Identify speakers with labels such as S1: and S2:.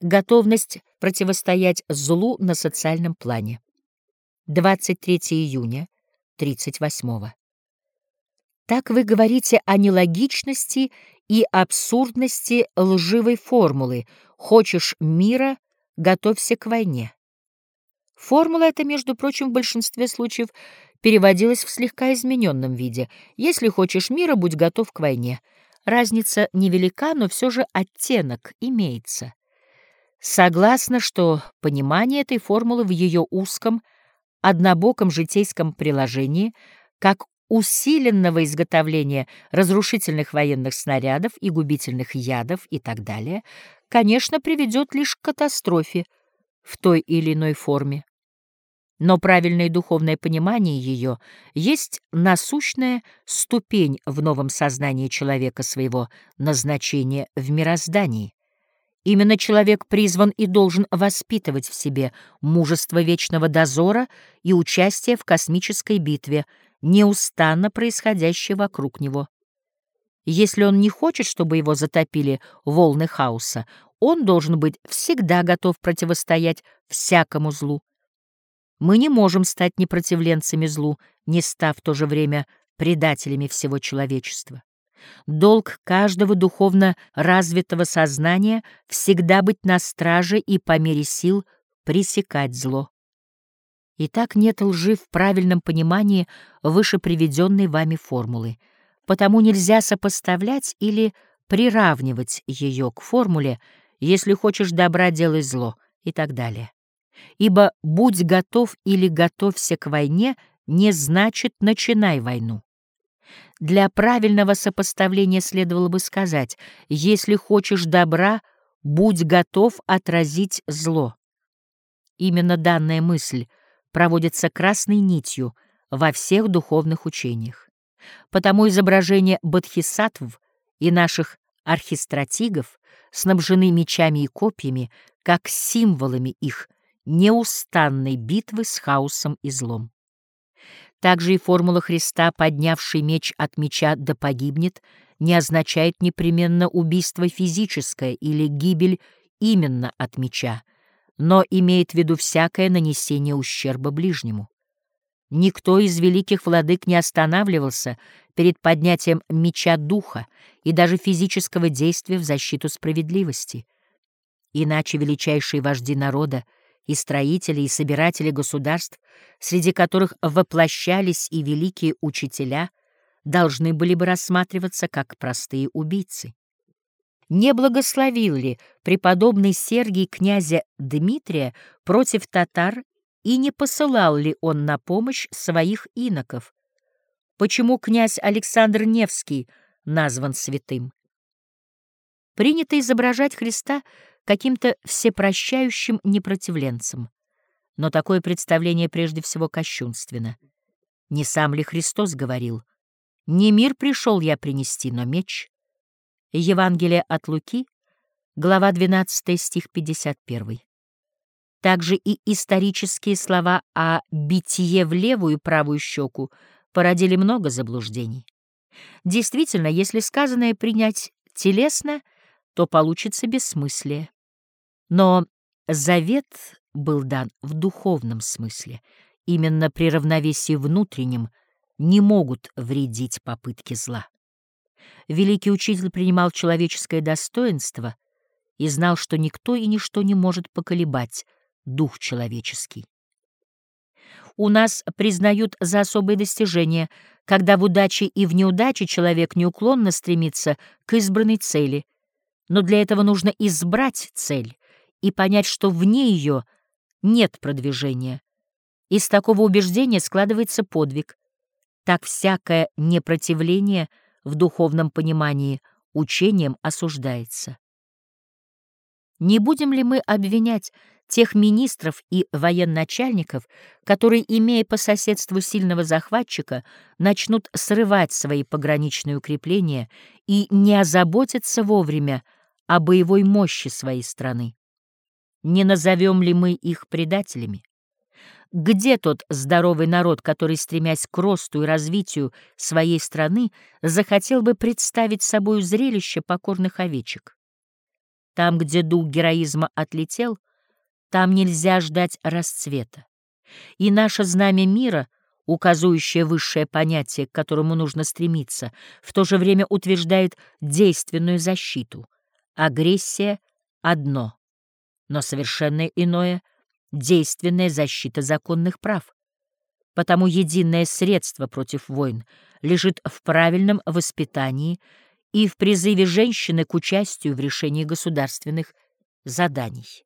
S1: Готовность противостоять злу на социальном плане. 23 июня 38 Так вы говорите о нелогичности и абсурдности лживой формулы «хочешь мира, готовься к войне». Формула эта, между прочим, в большинстве случаев переводилась в слегка измененном виде «если хочешь мира, будь готов к войне». Разница невелика, но все же оттенок имеется. Согласна, что понимание этой формулы в ее узком, однобоком житейском приложении, как усиленного изготовления разрушительных военных снарядов и губительных ядов и так далее, конечно, приведет лишь к катастрофе в той или иной форме. Но правильное духовное понимание ее есть насущная ступень в новом сознании человека своего назначения в мироздании. Именно человек призван и должен воспитывать в себе мужество вечного дозора и участие в космической битве, неустанно происходящей вокруг него. Если он не хочет, чтобы его затопили волны хаоса, он должен быть всегда готов противостоять всякому злу. Мы не можем стать непротивленцами злу, не став в то же время предателями всего человечества. Долг каждого духовно развитого сознания всегда быть на страже и по мере сил пресекать зло. И так нет лжи в правильном понимании выше приведенной вами формулы, потому нельзя сопоставлять или приравнивать ее к формуле «если хочешь добра, делай зло» и так далее. Ибо «будь готов» или «готовься к войне» не значит «начинай войну». Для правильного сопоставления следовало бы сказать, если хочешь добра, будь готов отразить зло. Именно данная мысль проводится красной нитью во всех духовных учениях. Потому изображения бодхисаттв и наших архистратигов снабжены мечами и копьями, как символами их неустанной битвы с хаосом и злом. Также и формула Христа, поднявший меч от меча да погибнет, не означает непременно убийство физическое или гибель именно от меча, но имеет в виду всякое нанесение ущерба ближнему. Никто из великих владык не останавливался перед поднятием меча духа и даже физического действия в защиту справедливости. Иначе величайшие вожди народа — и строители, и собиратели государств, среди которых воплощались и великие учителя, должны были бы рассматриваться как простые убийцы. Не благословил ли преподобный Сергий князя Дмитрия против татар и не посылал ли он на помощь своих иноков? Почему князь Александр Невский назван святым? Принято изображать Христа каким-то всепрощающим непротивленцем. Но такое представление прежде всего кощунственно. Не сам ли Христос говорил «Не мир пришел я принести, но меч»? Евангелие от Луки, глава 12, стих 51. Также и исторические слова о битие в левую и правую щеку породили много заблуждений. Действительно, если сказанное принять телесно, то получится бессмыслие. Но завет был дан в духовном смысле. Именно при равновесии внутреннем не могут вредить попытки зла. Великий учитель принимал человеческое достоинство и знал, что никто и ничто не может поколебать дух человеческий. У нас признают за особые достижения, когда в удаче и в неудаче человек неуклонно стремится к избранной цели, но для этого нужно избрать цель и понять, что вне ее нет продвижения. Из такого убеждения складывается подвиг. Так всякое непротивление в духовном понимании учением осуждается. Не будем ли мы обвинять тех министров и военачальников, которые, имея по соседству сильного захватчика, начнут срывать свои пограничные укрепления и не озаботятся вовремя о боевой мощи своей страны? Не назовем ли мы их предателями? Где тот здоровый народ, который, стремясь к росту и развитию своей страны, захотел бы представить собою зрелище покорных овечек? Там, где дух героизма отлетел, там нельзя ждать расцвета. И наше знамя мира, указывающее высшее понятие, к которому нужно стремиться, в то же время утверждает действенную защиту. Агрессия — одно, но совершенно иное — действенная защита законных прав. Потому единое средство против войн лежит в правильном воспитании и в призыве женщины к участию в решении государственных заданий.